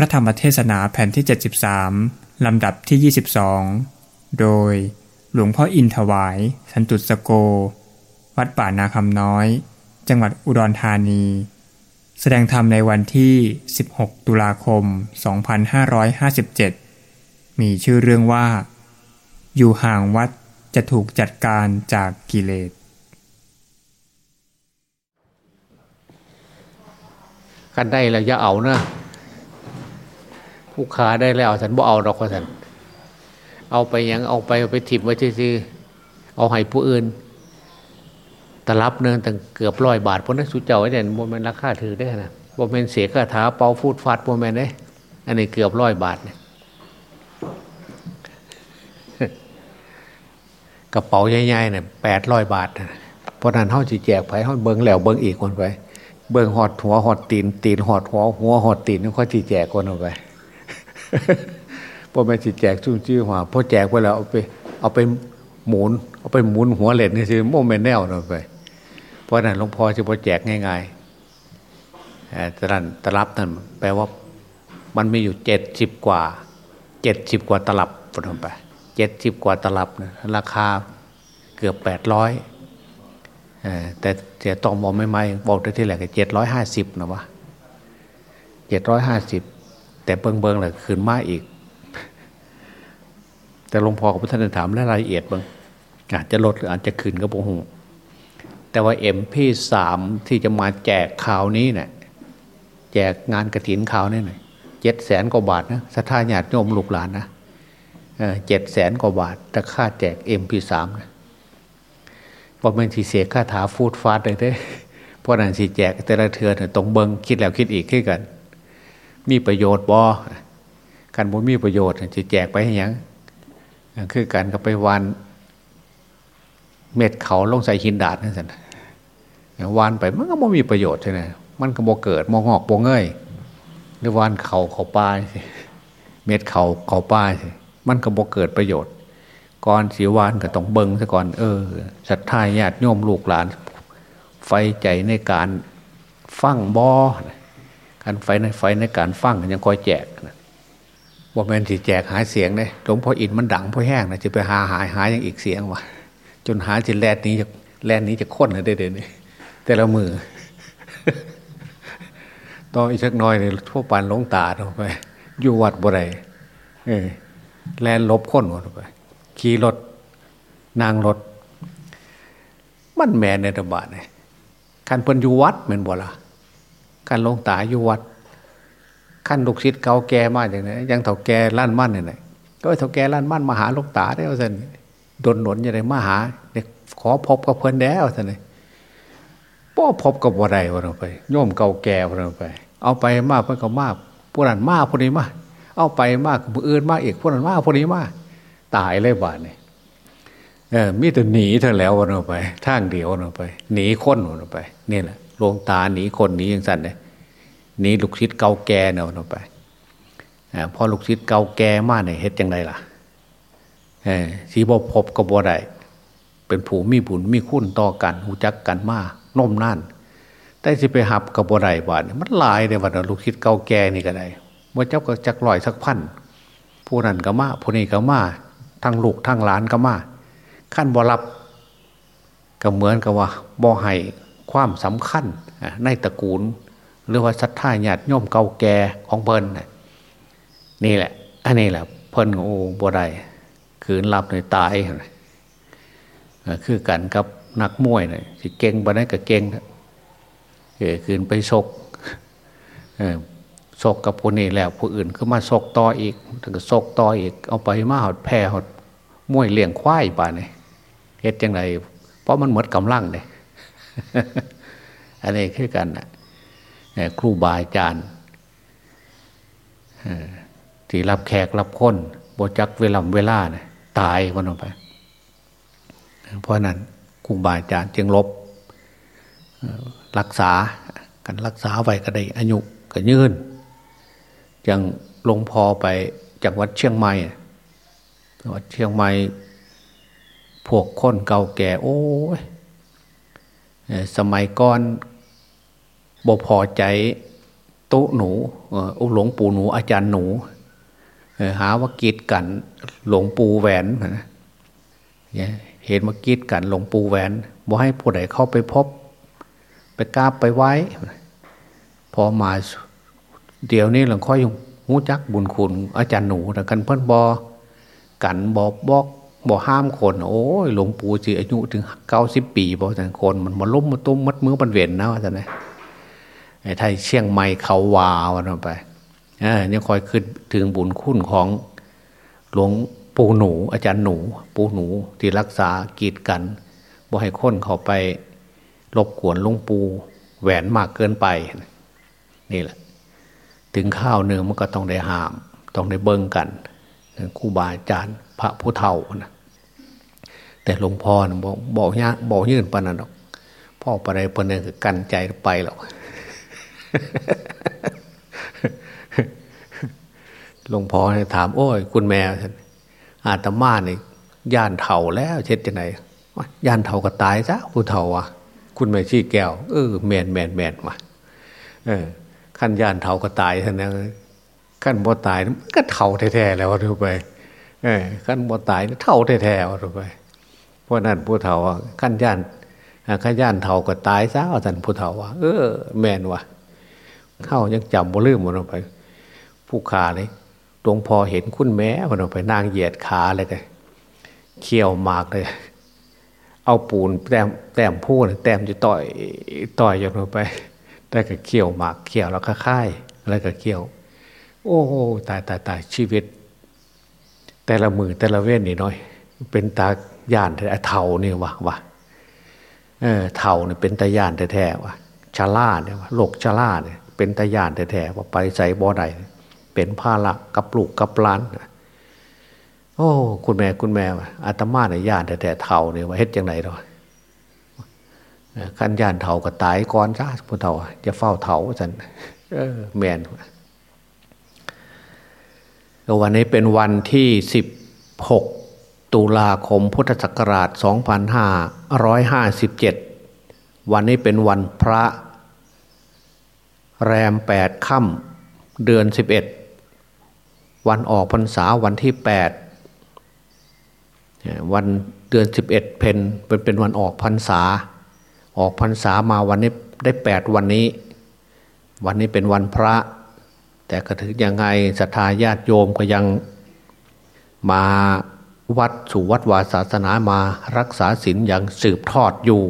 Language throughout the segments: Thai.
พระธรรมเทศนาแผ่นที่ 73 ลำดับที่ 22 โดยหลวงพ่ออินถวาย สันตุสโก วัดป่านาคำน้อย จังหวัดอุดรธานี แสดงธรรมในวันที่ 16 ตุลาคม 2557 มีชื่อเรื่องว่า อยู่ห่างวัดจะถูกจัดการจากกิเลสกันได้แล้วอย่าเอานะ ผู้ขาได้แล้วฉันบ่เอาดอกว่าฉันเอาไปยังเอาไปเอาไปถิบไว้ซื่อๆเอาให้ผู้อื่นตลับเนินตั้งเกือบร้อยบาทเพวกนั้นสุเจ้าไอ้เนี่ยโมเมนราคาถือได้นะโมเมนเสียคาถาเป่าฟูดฟัดโมเมนได้อันนี้เกือบร้อยบาทเนี่ยกระเป๋าใหญ่ๆเนี่ยแปดร้อยบาทนะเพราะนั้นเขาจีแจกไปเขาเบิ้งแล้วเบิ้งอีกคนไป เบิ้งหอดหัวหอดตีนตีนหอดหัวหัวหอดตีนเขาจีแจกคนออกไป พอแม่จีแจกชุ่มชื่อหัวพอแจกไปแล้วเอาไป เอาไปหมุน เอาไปหมุนหัวเหล็กนี่คือโมเมนแนวออกไป เพราะนั้นหลวงพ่อจะพอแจกง่ายๆตรันตลับนั่นแปลว่ามันมีอยู่เจ็ดสิบกว่าเจ็ดสิบกว่าตลับลงไปเจ็ดสิบกว่าตลับนะราคาเกือบแปดร้อยแต่เสียตองบอกไม่ไม่บอกได้ที่แหละเจ็ดร้อยห้าสิบนะวะเจ็ดร้อยห้าสิบ แต่เบิงเบิงแหละคืนมาอีก แต่หลวงพ่อกับพระท่านถามรายละเอียดเบิงอาจจะลดหรืออาจจะคืนก็บอกหงแต่ว่าเอ็มพีสามที่จะมาแจกข่าวนี้เนะี่ยแจกงานกระถินข่าวนี่หน่ยเจ็ดแสนกว่าบาทนะสัทธาญาติโยมลูกหลานนะเจ็ดแสนกว่าบาทแต่ค่าแจกเอ็มพีสามนะพอมันสีเสียค่าถาฟูดฟาดเลยเด้เพราะนั้นสีแจกแต่ละเทือนตรงเบิงคิดแล้วคิดอีกขึ้นกัน มีประโยชน์บ่กันบ่มีประโยชน์จะแจกไปให้ยังคือกันก็ไปวันเม็ดเขาลงใส่หินดาดนั่นสิวานไปมันก็บ่มีประโยชน์ใช่ไหมมันก็บ่เกิดมองอกบ่เงยหรือวานเขาเขาป้ายเม็ดเขาเขาป้ายมันก็บ่เกิดประโยชน์ก่อนสีวานก็ต้องเบิงซะก่อน เออศรัทธาญาติโยมลูกหลาน ไฟใจในการฟังบอการไฟในไฟในการฟังยังคอยแจกนะว่าแมนสิแจกหายเสียงเลยหลวงพ่ออินมันดังพ่อแห้งนะจะไปหาหายหายยังอีกเสียงวะจนหาจิแลนนี้จะแลนนี้จะค้นเลยเด่นแต่ละมือต่ออีกสักน้อยเนี่ยทั่วปานลงตาลงไปอยู่วัดบ่ไรเออแลนลบค้นหมดไปขี่รถนางรถมันแมนในตบาทเนี่ยการเพิ่นอยู่วัดเหมือนบ่ละารลงตาอยู่วัดขั้นลูกศิษย์เก่าแก่มากอย่างนี้ยังเถ่าแก่ล้านมั่นเนี่ยก็เถ่าแก่ล้านมั่นมาหาลูกตาได้เอาสินดนหนนอยังไงมาหาเด็กขอพบกับเพิ่อนแล้วสินป้อพบกับว่าใดวันเราไปโยมเก่าแก่วันเราไป เอาไปมากเพิ่นก็มากผู้นั้นมากผู้นี้มากเอาไปมากผู้อื่นมากอีกผู้นั้นมากผู้นี้มากตายเลยบาทเนี่ยเออมีแต่หนีเธอแล้ววันออกไปทางเดียววันไป หนีคนวันออกไปนี่แหละ ลงตาหนีคนหนีอย่างสั้นเลยหนีลูกชิดเก่าแก่เนาะวันออกไปพอลูกชิดเก่าแก่มากเนี่ยเฮ็ดยังไงล่ะเออสีบพบกบบัวใดเป็นผูมีบุญมีคุ้นต่อกันหูจักกันมากน่มนั่นแต่สิไปหับกับบัวใดบาทมันลายในวันลูกชิดเก่าแก่นี่ก็ได้ว่าเจ้าก็จักลอยสักพันผู้นั้นก็มาผู้นี้ก็มาทั้งลูกทั้งหลานก็มาขั้นบ่รับก็เหมือนกับว่าบ่ให้ ความสำคัญในตระกูล หรือว่าศรัทธาญาติโยมเก่าแก่ของเพิ่นนี่แหละ อันนี้แหละเพิ่นโอ้บ่ได้ขืนรับในตายคือกันกับนักมวยเนี่ยสิเก่งบ่ได้ก็เก่งเออคืนไปชกศกกับผู้นี้แล้วผู้อื่นก็มาศกต่ออีกถึงก็ศกต่ออีก เอาไปมาหดแพรหดมวยเลี้ยงควายป่าเนี่ยเฮ็ดยังไงเพราะมันหมดกำลังเลย อันนี้คือกันครูบาอาจารย์ที่รับแขกรับคนบจักเวลาเวลาเนี่ยตายวันลงไป เพราะนั้นครูบาอาจารย์จึงลบ รักษากันรักษาไว้ก็ได้อายุก็ยืนอย่างลงพอไปจากวัดเชียงใหม่วัดเชียงใหม่พวกคนเก่าแก่ โอ้ย สมัยก่อนบ่พอใจโต๊ะหนูหลวงปู่หนูอาจารย์หนูหาว่ากีดกันหลวงปู่แหวนเห็นว่ากีดกันหลวงปู่แหวนบ่ให้ผู้ใดเข้าไปพบ ไปกราบไปไหว้พอมาเดี๋ยวนี้หลวงพ่อยังหูจักบุญคุณอาจารย์หนูแต่กันเพิ่นบอกันบอกบอก บอกห้ามคนโอ้ยหลวงปู่จีอายุถึงเก้าสิบปีบอกแต่คนมันมาล้มมาตุ้มมัดมือมันเวียนนะว่าแต่ไหนไอ้ไทยเชียงใหม่เขาวาวันไปเออเนี่ยคอยขึ้นถึงบุญคุณของหลวงปู่หนู อาจารย์หนู ปู่หนูที่รักษากีดกันบ่ให้คนเขาไปรบกวนหลวงปู่แหวนมากเกินไป นี่แหละ ถึงข้าวเนื้อมันก็ต้องได้หาม ต้องได้เบิ้งกันครูบาอาจารย์พระผู้เฒ่านะ แต่หลวงพ่อนะบอกบอกยบอกยื่นปนันหรอกพ่อไปไรปนันคือกันใจไปหรอกหลวงพ่อถาม โอ้ย คุณแม่อาตมาเนี่ยย่านเถ่าแล้ว เช็ดจะไหนย่านเถ่าก็ตายซะผู้เถ่าอะ คุณแม่ชี้แก้วเออแมนแมนแมนมาเออขั้นย่านเถ่าก็ตายท่านนะขั้นบ่ตายก็เถ่าแท้ๆแล้วทุกไปเออขั้นบ่ตายเถ่าแท้ๆทุกไป พราะนั้นผู้เถ่าขั้นย่านขั้นย่านเถ่าก็ตายซะท่านผู้เถ่าว่าเออ แม่นว่ะเข้ายังจำบ่ลืมมันไป ผู้ขาเลยหลวงพ่อเห็นคุณแม่มันไปนางเหยียดขาเลยกันเคี่ยวมากเลย เอาปูนแต้มแต้มพูดแต้มจะต่อยต่อยอย่างลงไป ได้ก็เคี่ยวหมากเคี่ยวแล้วก็ค่ายแล้วก็เคี่ยว โอ้โหตายตายตายชีวิต แต่ละมือแต่ละเว้นนี่น้อย เป็นตา ย่านแต่เท่านี่วะวะเออเท่าเนี่ยเป็นตาย่านแท้ๆวะชาล่าเนี่ยวะโลกชาล่าเนี่ยเป็นตาย่านแท้ๆว่าไปใส่บ่อใดเป็นผ้าละกับปลูกกับล้านโอ้คุณแม่คุณแม่อาตมาเนี่ยย่านแต่เท่าเนี่ยว่าเฮ็ดยังไงหรอขั้นย่านเท่าก็ตายก่อนจ้าพุทธเท่าจะเฝ้าเท่าสันเออแมนวันนี้เป็นวันที่สิบหก ตุลาคมพุทธศักราชสองพันห้าร้อยห้าสิบเจ็ดวันนี้เป็นวันพระ แรมแปดค่ำเดือนสิบเอ็ดวันออกพรรษาวันที่แปดวันเดือนสิบเพนเป็นเป็นวันออกพรรษา ออกพรรษามาวันนี้ได้แปดวันนี้ วันนี้เป็นวันพระ แต่ก็ถึงยังไงศรัทธาญาติโยมก็ยังมา วัดสู่วัดวาศาสนามารักษาศีลอย่างสืบทอดอยู่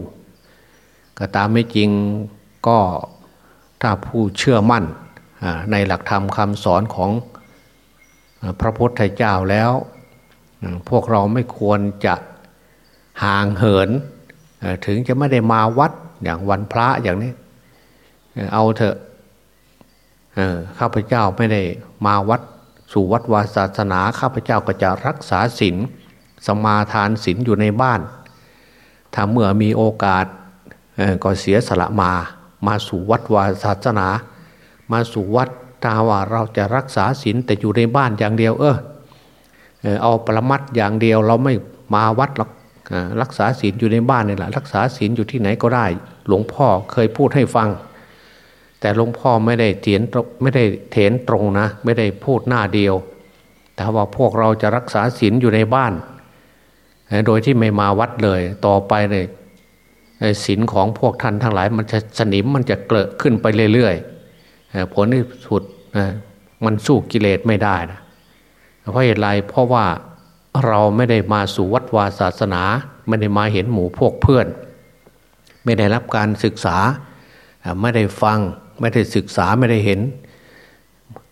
ก็ตามไม่จริงก็ถ้าผู้เชื่อมั่นในหลักธรรมคำสอนของพระพุทธเจ้าแล้ว พวกเราไม่ควรจะห่างเหิน ถึงจะไม่ได้มาวัดอย่างวันพระอย่างนี้ เอาเถอะข้าพเจ้าไม่ได้มาวัด สู่วัดวาศาสนาข้าพเจ้าก็จะรักษาศีลสมาทานศีลอยู่ในบ้าน ถ้าเมื่อมีโอกาสก็เสียสละมา มาสู่วัดวาศาสนา มาสู่วัดถ้าว่าเราจะรักษาศีลแต่อยู่ในบ้านอย่างเดียว เออเอาประมัดอย่างเดียวเราไม่มาวัดหรอกรักษาศีลอยู่ในบ้านนี่แหละรักษาศีลอยู่ที่ไหนก็ได้ หลวงพ่อเคยพูดให้ฟัง แต่หลวงพ่อไม่ได้เถียนไม่ได้เถนตรงนะ ไม่ได้พูดหน้าเดียว แต่ว่าพวกเราจะรักษาศีลอยู่ในบ้าน โดยที่ไม่มาวัดเลย ต่อไปเลยศีลของพวกท่านทั้งหลาย มันจะสนิมมันจะเกลอะขึ้นไปเรื่อยๆผลที่สุดมันสู้กิเลสไม่ได้นะเพราะเหตุไรเพราะว่าเราไม่ได้มาสู่วัดวาศาสนา ไม่ได้มาเห็นหมู่พวกเพื่อน ไม่ได้รับการศึกษาไม่ได้ฟัง ไม่ได้ศึกษาไม่ได้เห็น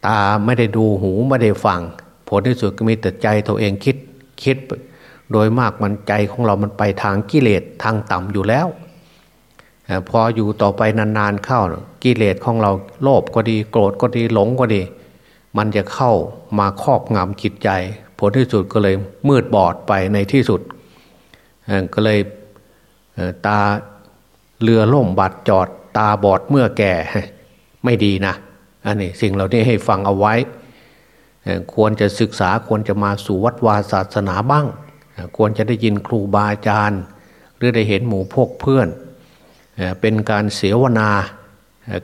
ตาไม่ได้ดูหูไม่ได้ฟัง ผลที่สุดก็มีแต่ใจตัวเองคิดคิด โดยมากมันใจของเรามันไปทางกิเลสทางต่ำอยู่แล้ว พออยู่ต่อไปนานๆเข้ากิเลสของเราโลภก็ดีโกรธก็ดีหลงก็ดี มันจะเข้ามาครอบงำจิตใจ ผลที่สุดก็เลยมืดบอดไปในที่สุดก็เลยตาเรือล่มบาดจอด ตาบอดเมื่อแก่ ไม่ดีนะอันนี้สิ่งเหล่านี้ให้ฟังเอาไว้ ควรจะศึกษาควรจะมาสู่วัดวาศาสนาบ้าง ควรจะได้ยินครูบาอาจารย์ หรือได้เห็นหมู่พวกเพื่อน เป็นการเสวนา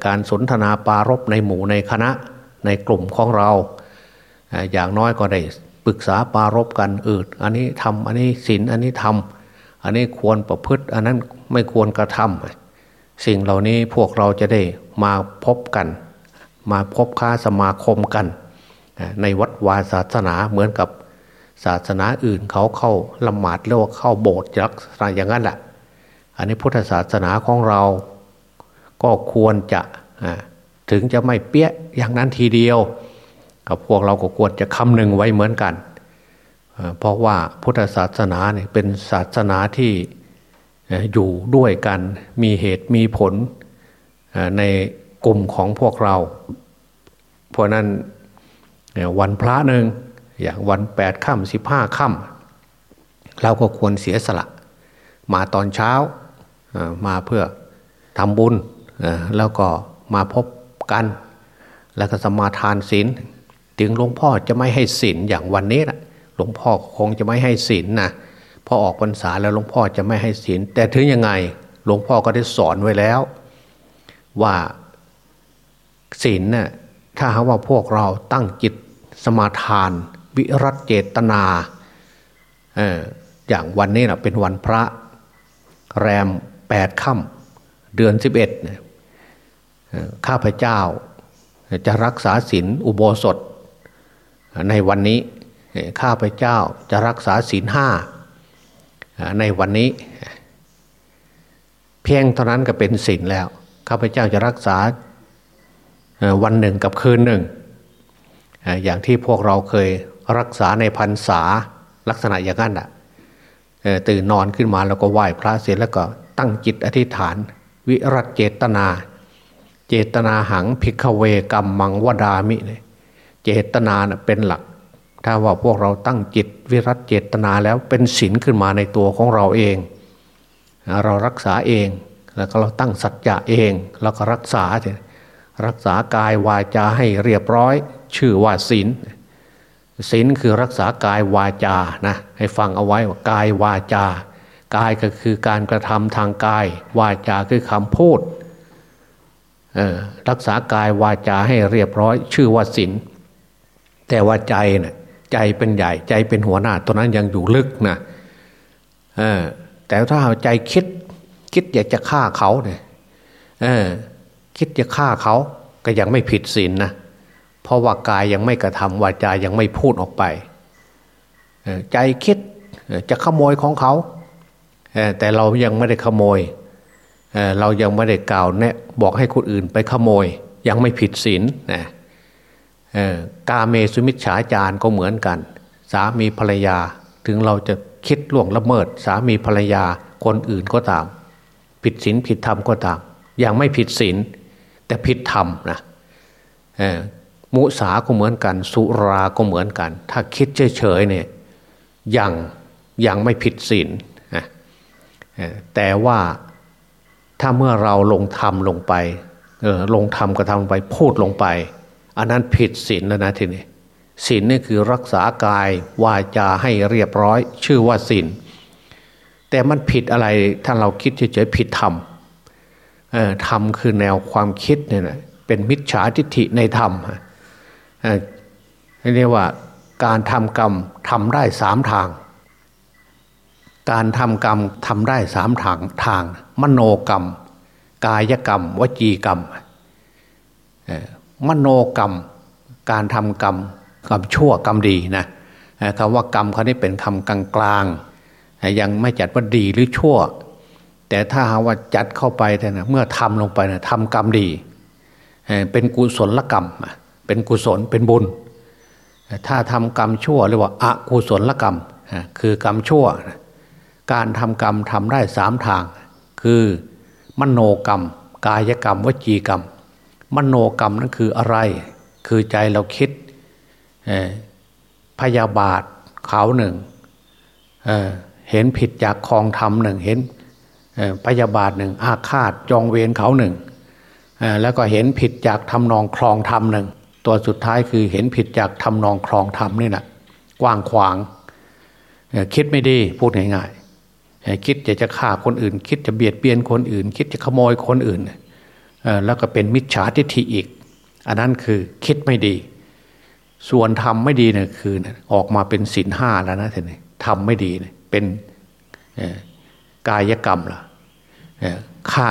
การสนทนาปารบในหมู่ในคณะในกลุ่มของเรา อย่างน้อยก็ได้ปรึกษาปารบกันเอออันนี้ทำอันนี้ศีลอันนี้ทำอันนี้ควรประพฤติ อันนั้นไม่ควรกระทำสิ่งเหล่านี้พวกเราจะได้ มาพบกัน มาพบค้าสมาคมกัน ในวัดวาศาสนาเหมือนกับศาสนาอื่นเขาเข้าละหมาดเรียกว่าเข้าโบสถ์ลักษณะอย่างนั้นแหละอันนี้พุทธศาสนาของเราก็ควรจะถึงจะไม่เปี้ยอย่างนั้นทีเดียวกับพวกเราก็ควรจะคำนึงไว้เหมือนกัน เพราะว่าพุทธศาสนาเนี่ยเป็นศาสนาที่อยู่ด้วยกันมีเหตุมีผล ในกลุ่มของพวกเรา เพราะนั้นวันพระหนึ่งอย่างวันแปดค่ำสิบห้าค่ำเราก็ควรเสียสละ มาตอนเช้ามาเพื่อทำบุญแล้วก็มาพบกัน แล้วก็สมาทานศีลถึงหลวงพ่อจะไม่ให้ศีลอย่างวันนี้นะหลวงพ่อคงจะไม่ให้ศีลนะพอออกพรรษาแล้วหลวงพ่อจะไม่ให้ศีลแต่ถึงยังไงหลวงพ่อก็ได้สอนไว้แล้ว ว่าศีลเนะ่ะถ้าหาว่าพวกเราตั้งจิตสมาทาน วิรัตเจตนาเอออย่างวันนี้นะเป็นวันพระแรมแปดค่ำเดือนสิบเอ็ดข้าพเจ้าจะรักษาศีลอุโบสถ ในวันนี้ข้าพเจ้าจะรักษาศีลห้าในวันนี้ เพียงเท่านั้นก็เป็นศีลแล้ว ข้าพเจ้าจะรักษาวันหนึ่งกับคืนหนึ่ง อย่างที่พวกเราเคยรักษาในพรรษาลักษณะอย่างนั้นอะตื่นนอนขึ้นมาแล้วก็ไหว้พระเสร็จแล้วก็ตั้งจิตอธิษฐาน วิรัตเจตนา เจตนาหังพิกเวกรรมมังวดามิเจตนาเป็นหลัก ถ้าว่าพวกเราตั้งจิตวิรัตเจตนาแล้วเป็นศีลขึ้นมาในตัวของเราเอง เรารักษาเอง แล้วก็เราตั้งสัจจะเองแล้วก็รักษารักษากายวาจาให้เรียบร้อย ชื่อว่าศีลศีลคือรักษากายวาจานะให้ฟังเอาไว้ว่ากายวาจา กายก็คือการกระทำทางกาย วาจาคือคำพูดรักษากายวาจาให้เรียบร้อย ชื่อว่าศีลแต่ว่าใจนะ่ะใจเป็นใหญ่ใจเป็นหัวหน้าตัวนั้นยังอยู่ลึกนะแต่ถ้าเอาใจคิด คิดอยากจะฆ่าเขาเนี่ยคิดจะฆ่าเขาก็ยังไม่ผิดศีลนนะเพราะว่ากายยังไม่กระทำวาจายังไม่พูดออกไปใจคิดจะขโมยของเขาแต่เรายังไม่ได้ขโมยเรายังไม่ได้กล่าวแนะบอกให้คนอื่นไปขโมย ยังไม่ผิดศีลนะกาเมสุมิชฉาจารก็เหมือนกัน สามีภรรยาถึงเราจะคิดล่วงละเมิด สามีภรรยาคนอื่นก็ตาม ผิดศีลผิดธรรมก็ตามยังไม่ผิดศีลแต่ผิดธรรมนะมุสาก็เหมือนกัน สุราก็เหมือนกัน ถ้าคิดเฉยๆเนี่ยยังยังไม่ผิดศีลแต่ว่าถ้าเมื่อเราลงธรรมลงไปออลงธรรมกระทำไปพูดลงไป อันนั้นผิดศีลแล้วนะทีนี้ศีลนี่คือรักษากายวาจาให้เรียบร้อย ชื่อว่าศีล แต่มันผิดอะไรถ้าเราคิดเฉยๆผิดธรรมธรรมคือแนวความคิดเนี่ยนะเป็นมิจฉาทิฏฐิในธรรมเรียกว่าการทำกรรมทำได้สามทาง การทำกรรมทำได้สามทางทาง มโนกรรม กายกรรม วจีกรรมมโนกรรม การทำกรรมกรรมชั่วกรรมดีนะคำว่ากรรมเขานี่เป็นคำกลางกลาง ยังไม่จัดว่าดีหรือชั่ว แต่ถ้าหาว่าจัดเข้าไปนะเมื่อทำลงไปนะทำกรรมดี เป็นกุศลกรรม เป็นกุศลเป็นบุญ ถ้าทำกรรมชั่วเรียกว่าอากุศลกรรมคือกรรมชั่ว การทำกรรมทำได้สามทาง คือมโนกรรม กายกรรม วจีกรรม มโนกรรมนั่นคืออะไร คือใจเราคิดพยาบาทเขาหนึ่ง เห็นผิดจากคองธรรมหนึ่งเห็นพยาบาทหนึ่งอาฆาตจองเวรเขาหนึ่งแล้วก็เห็นผิดจากทำนองคลองธรรมหนึ่งตัวสุดท้ายคือเห็นผิดจากทำนองคลองธรรมนี่แหละกว้างขวางคิดไม่ดีพูดง่ายคิดจะจะฆ่าคนอื่น คิดจะเบียดเบียนคนอื่น คิดจะขโมยคนอื่นแล้วก็เป็นมิจฉาทิฏฐิอีก อันนั้นคือคิดไม่ดี ส่วนทำไม่ดีเนี่ยคือออกมาเป็นศีลห้าแล้วนะท่านทำไม่ดีเนี่ย เป็นกายกรรมล่ะฆ่า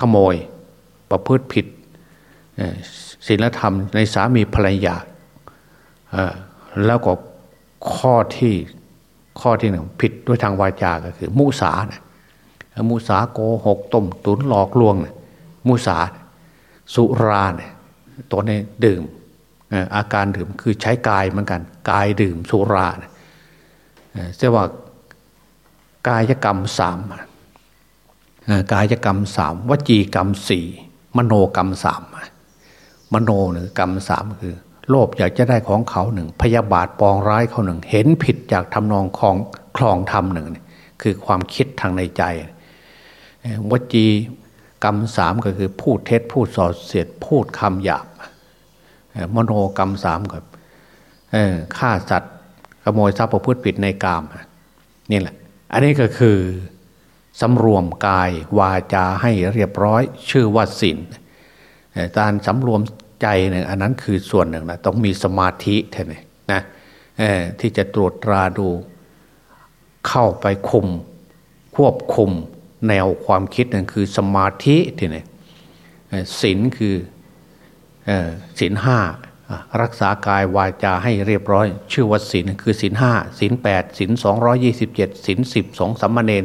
ขโมย ประพฤติผิดศีลธรรมในสามีภรรยาแล้วก็ข้อที่ข้อที่หนึ่งผิดด้วยทางวาจาก็คือ มุสานะมุสาโกหกต้มตุนหลอกลวงนะมุสาสุราเนี่ยตัวนี้ดื่มอาการดื่มคือใช้กายเหมือนกัน กายดื่มสุราเนี่ยเรียว่า กายกรรมสามกายกรรมสามวจีกรรมสี่มโนกรรมสามมโนหนึ่งกรรมสามคือ โลภอยากจะได้ของเขาหนึ่ง พยาบาทปองร้ายเขาหนึ่ง เห็นผิดจากทำนองของคลองธรรมหนึ่งคือความคิดทางในใจ วจีกรรมสามก็คือพูดเท็จพูดส่อเสียดพูดคำหยาบมโนกรรมสามกับฆ่าสัตว์ขโมยทรัพย์ประพฤติผิดในกามนี่แหละ อันนี้ก็คือสำรวมกายวาจาให้เรียบร้อยชื่อว่าศีลการสำรวมใจเนี่ยอันนั้นคือส่วนหนึ่งนะต้องมีสมาธิแท่านี่นะที่จะตรวจตราดูเข้าไปคุม ควบคุมแนวความคิดนั่นคือสมาธิทีนี่ศีลคือศีลห้า รักษากายวาจาให้เรียบร้อย ชื่อว่าศีลคือศีลห้าศีลแปดศีลสองร้อยี่สิบเจ็ดศีลสิบสองสัมมาเนน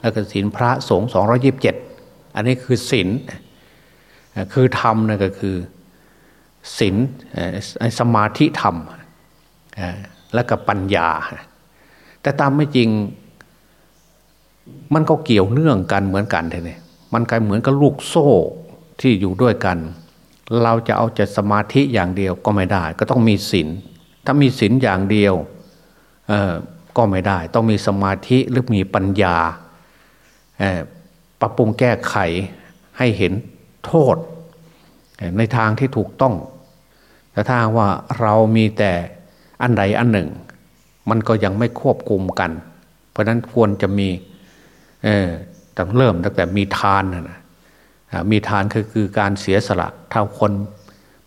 แล้วก็ศีลพระสงฆ์สองร้อยิบเจ็ดอันนี้คือศีลคือธรรมนั่นก็คือศีลสมาธิธรรมแล้วก็ปัญญา แต่ตามไม่จริง มันก็เกี่ยวเนื่องกันเหมือนกันเลยมันกลายเหมือนกับลูกโซ่ที่อยู่ด้วยกัน เราจะเอาแต่สมาธิอย่างเดียวก็ไม่ได้ ก็ต้องมีศีลถ้ามีศีลอย่างเดียวก็ไม่ได้ ต้องมีสมาธิหรือมีปัญญาปรับปรุงแก้ไขให้เห็นโทษ ในทางที่ถูกต้อง แต่ถ้าว่าเรามีแต่อันใดอันหนึ่ง มันก็ยังไม่ควบคุมกัน เพราะนั้นควรจะมีตั้งเริ่มตั้งแต่มีทานนะ มีทานคือคือการเสียสละถ้าคน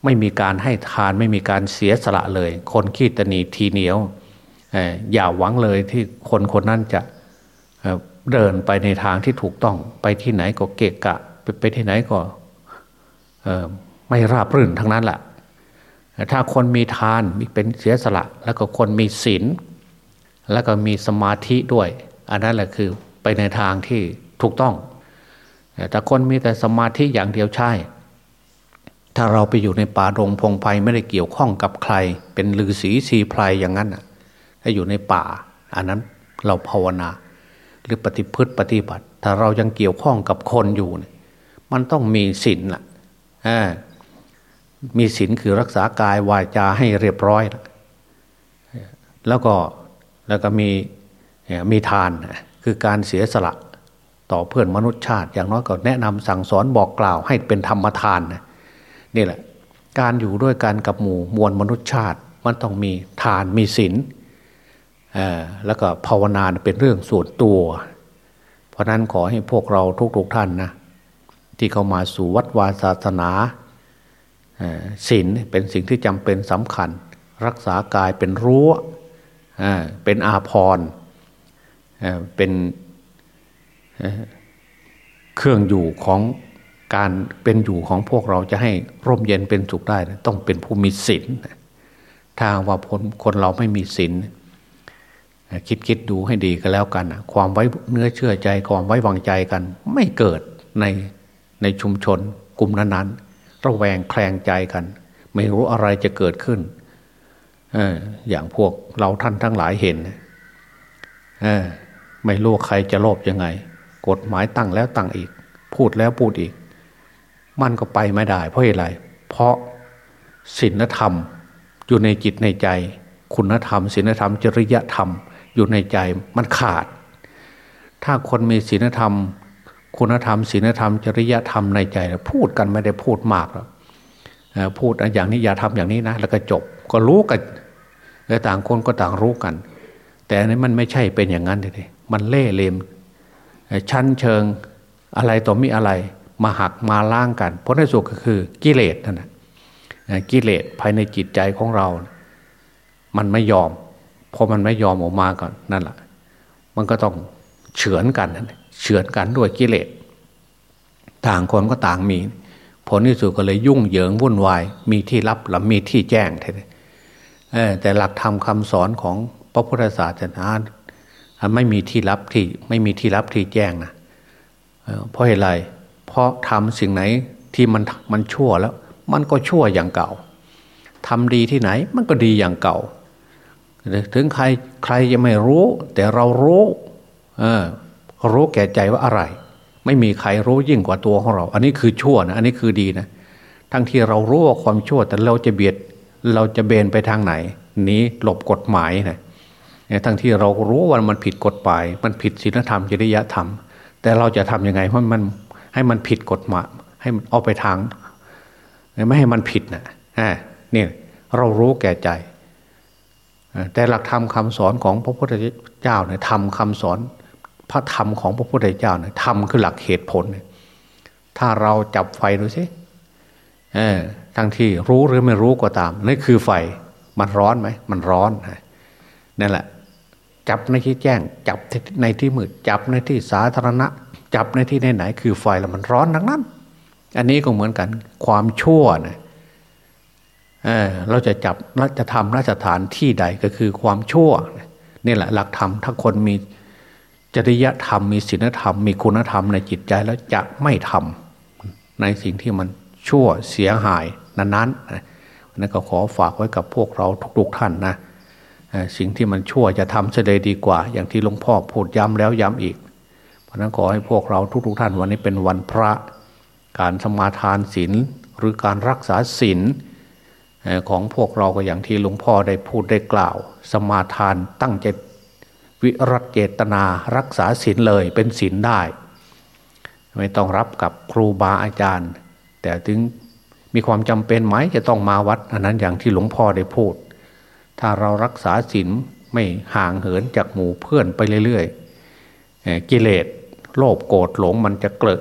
ไม่มีการให้ทานไม่มีการเสียสละเลย คนขี้ตนีทีเหนียวอย่าหวังเลยที่คนคนนั้นจะเดินไปในทางที่ถูกต้องไปที่ไหนก็เกะกะ ไปไปที่ไหนก็ไม่ราบรื่นทั้งนั้นแหละถ้าคนมีทานมีเป็นเสียสละ แล้วก็คนมีศีลแล้วก็มีสมาธิด้วย อันนั้นแหละคือไปในทางที่ถูกต้อง แต่คนมีแต่สมาธิอย่างเดียวใช่ ถ้าเราไปอยู่ในป่าดงพงไพ่ไม่ได้เกี่ยวข้องกับใคร เป็นลือศีสีไพรอย่างนั้นถ้าอยู่ในป่า อันนั้นเราภาวนา หรือปฏิพฤติปฏิบัติ ถ้าเรายังเกี่ยวข้องกับคนอยู่เนี่ยมันต้องมีศีลล่ะมีศีลคือรักษากายวาจาให้เรียบร้อย แล้วก็แล้วก็มีมีทานคือการเสียสละ ต่อเพื่อนมนุษยชาติ อย่างน้อยก็แนะนำสั่งสอนบอกกล่าวให้เป็นธรรมทานนี่แหละ การอยู่ด้วยกันกับหมู่มวลมนุษยชาติ มันต้องมีทานมีศีลแล้วก็ภาวนาเป็นเรื่องส่วนตัว เพราะนั้นขอให้พวกเราทุกๆท่านนะที่เข้ามาสู่วัดวาศาสนาศีลเป็นสิ่งที่จำเป็นสำคัญ รักษากายเป็นรั้วเป็นอาภรณ์เป็น เครื่องอยู่ของการเป็นอยู่ของพวกเราจะให้ร่มเย็นเป็นสุขได้ ต้องเป็นผู้มีศีลถ้าว่าคนคนเราไม่มีศีลคิดคิดดูให้ดีก็แล้วกันความไว้เนื้อเชื่อใจความไว้วางใจกัน ไม่เกิดในในชุมชนกลุ่มนั้นๆระแวงแคลงใจกัน ไม่รู้อะไรจะเกิดขึ้นอย่างพวกเราท่านทั้งหลายเห็นไม่รู้ใครจะโลภยังไง กฎหมายตั้งแล้วตั้งอีก พูดแล้วพูดอีก มันก็ไปไม่ได้ เพราะอะไร เพราะศีลธรรมอยู่ในจิตในใจ คุณธรรมศีลธรรม จริยธรรม อยู่ในใจมันขาด ถ้าคนมีศีลธรรม คุณธรรมศีลธรรม จริยธรรมในใจพูดกันไม่ได้พูดมากหรอกพูดอย่างนี้อย่าทำอย่างนี้นะ แล้วก็จบก็รู้กันแล้วต่างคนก็ต่างรู้กัน แต่อันนี้มันไม่ใช่เป็นอย่างนั้นเลยมันเล่เลม ชั้นเชิงอะไรต่อมีอะไร มาหักมาล้างกันเพราะในสุดก็คือกิเลสนั่นแหละกิเลสภายในจิตใจของเรา มันไม่ยอมพอมันไม่ยอมออกมาก่อนนั่นแหละมันก็ต้องเฉือนกันเฉือนกันด้วยกิเลสต่างคนก็ต่างมี ผลที่สุดก็เลยยุ่งเหยิงวุ่นวาย มีที่รับและมีที่แจ้งแต่หลักธรรมคาสอนของพระพุทธศาสนา ไม่มีที่รับที่ไม่มีที่รับที่แจ้งนะเพราะเหตุไรเพราะทำสิ่งไหนที่มันมันชั่วแล้ว มันก็ชั่วอย่างเก่าทำดีที่ไหนมันก็ดีอย่างเก่า ถึงใครใครจะไม่รู้ แต่เรารู้เออรู้แก่ใจว่าอะไร ไม่มีใครรู้ยิ่งกว่าตัวของเรา อันนี้คือชั่วนะอันนี้คือดีนะทั้งที่เรารู้ว่าความชั่วแต่เราจะเบียดเราจะเบนไปทางไหน นี้หลบกฎหมายนะ ทั้งที่เรารู้ว่ามันผิดกฎหมาย มันผิดศีลธรรมจริยธรรม แต่เราจะทํำยังไงเพราะมันให้มันผิดกฎหมาย ให้มันเอาไปทางไม่ให้มันผิดนะนี่เรารู้แก่ใจ แต่หลักธรรมคาสอนของพระพุทธเจ้าเนี่ยทำคำสอน พระธรรมของพระพุทธเจ้าเนี่ยทำคือหลักเหตุผลเนี่ยถ้าเราจับไฟดูสิทั้งที่รู้หรือไม่รู้ก็ตามนั่คือไฟมันร้อนไหมมันร้อนนั่นแหละ จับในที่แจ้ง จับในที่มืดจับในที่สาธารณะ จับในที่ไหนๆคือไฟแล้วมันร้อนทั้งนั้น อันนี้ก็เหมือนกันความชั่วนะเเราจะจับเราจะทำราชฐานที่ใดก็คือความชั่วนี่แหละหลักธรรมถ้าคนมีจริยธรรมมีศีลธรรม มีคุณธรรมในจิตใจแล้วจะไม่ทำในสิ่งที่มันชั่วเสียหายนั้นๆนั่นก็ขอฝากไว้กับพวกเราทุกๆท่านนะ สิ่งที่มันชั่วจะทำเสดดีกว่า อย่างที่หลวงพ่อพูดย้ำแล้วย้ำอีก เพราะนั้นขอให้พวกเราทุกๆท่านวันนี้เป็นวันพระ การสมาทานศีลหรือการรักษาศีลของพวกเราก็อย่างที่หลวงพ่อได้พูดได้กล่าว สมาทานตั้งใจวิรัตเจตนารักษาศีลเลยเป็นศีลได้ ไม่ต้องรับกับครูบาอาจารย์ แต่ถึงมีความจำเป็นไหมจะต้องมาวัด อันนั้นอย่างที่หลวงพ่อได้พูด ถ้าเรารักษาศีลไม่ห่างเหินจากหมู่เพื่อนไปเรื่อยๆกิเลสโลภโกรธหลงมันจะเกิด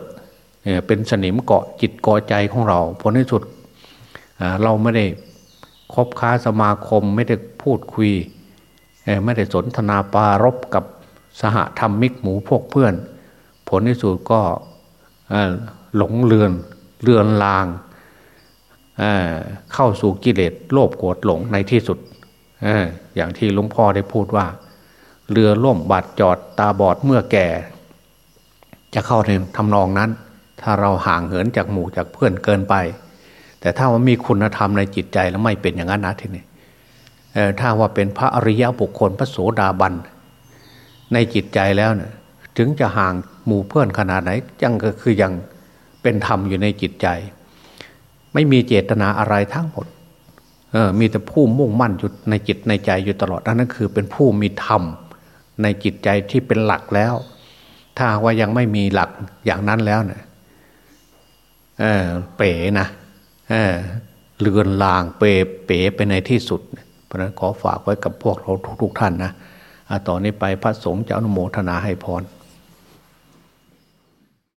เป็นสนิมเกาะจิตเกาะใจของเราผลที่สุดเราไม่ได้คบค้าสมาคมไม่ได้พูดคุยไม่ได้สนทนาปารบกับสหธรรมมิกหมูพวกเพื่อน ผลที่สุดก็หลงเลือนเลือนลางเข้าสู่กิเลสโลภโกรธหลงในที่สุด อย่างที่หลวงพ่อได้พูดว่า เรือล่มบาดจอดตาบอดเมื่อแก่ จะเข้าในทำนองนั้น ถ้าเราห่างเหินจากหมู่จากเพื่อนเกินไป แต่ถ้าว่ามีคุณธรรมในจิตใจแล้วไม่เป็นอย่างนั้นนะทีนี้ถ้าว่าเป็นพระอริยบุคคลพระโสดาบันในจิตใจแล้วเนี่ยถึงจะห่างหมู่เพื่อนขนาดไหนยังก็คือยังเป็นธรรมอยู่ในจิตใจ ไม่มีเจตนาอะไรทั้งหมด เออมีแต่ผู้มุ่งมั่นอยู่ในจิตในใจอยู่ตลอดนั่นคือเป็นผู้มีธรรมในจิตใจที่เป็นหลักแล้ว ถ้าว่ายังไม่มีหลักอย่างนั้นแล้วเนี่ยเออเป๋นะเออเลือนลางเป๋เป๋ไปในที่สุด เพราะนั้นขอฝากไว้กับพวกเราทุกๆท่านนะต่อนนี้ไปพระสงฆ์จะอนุโมทนาให้พร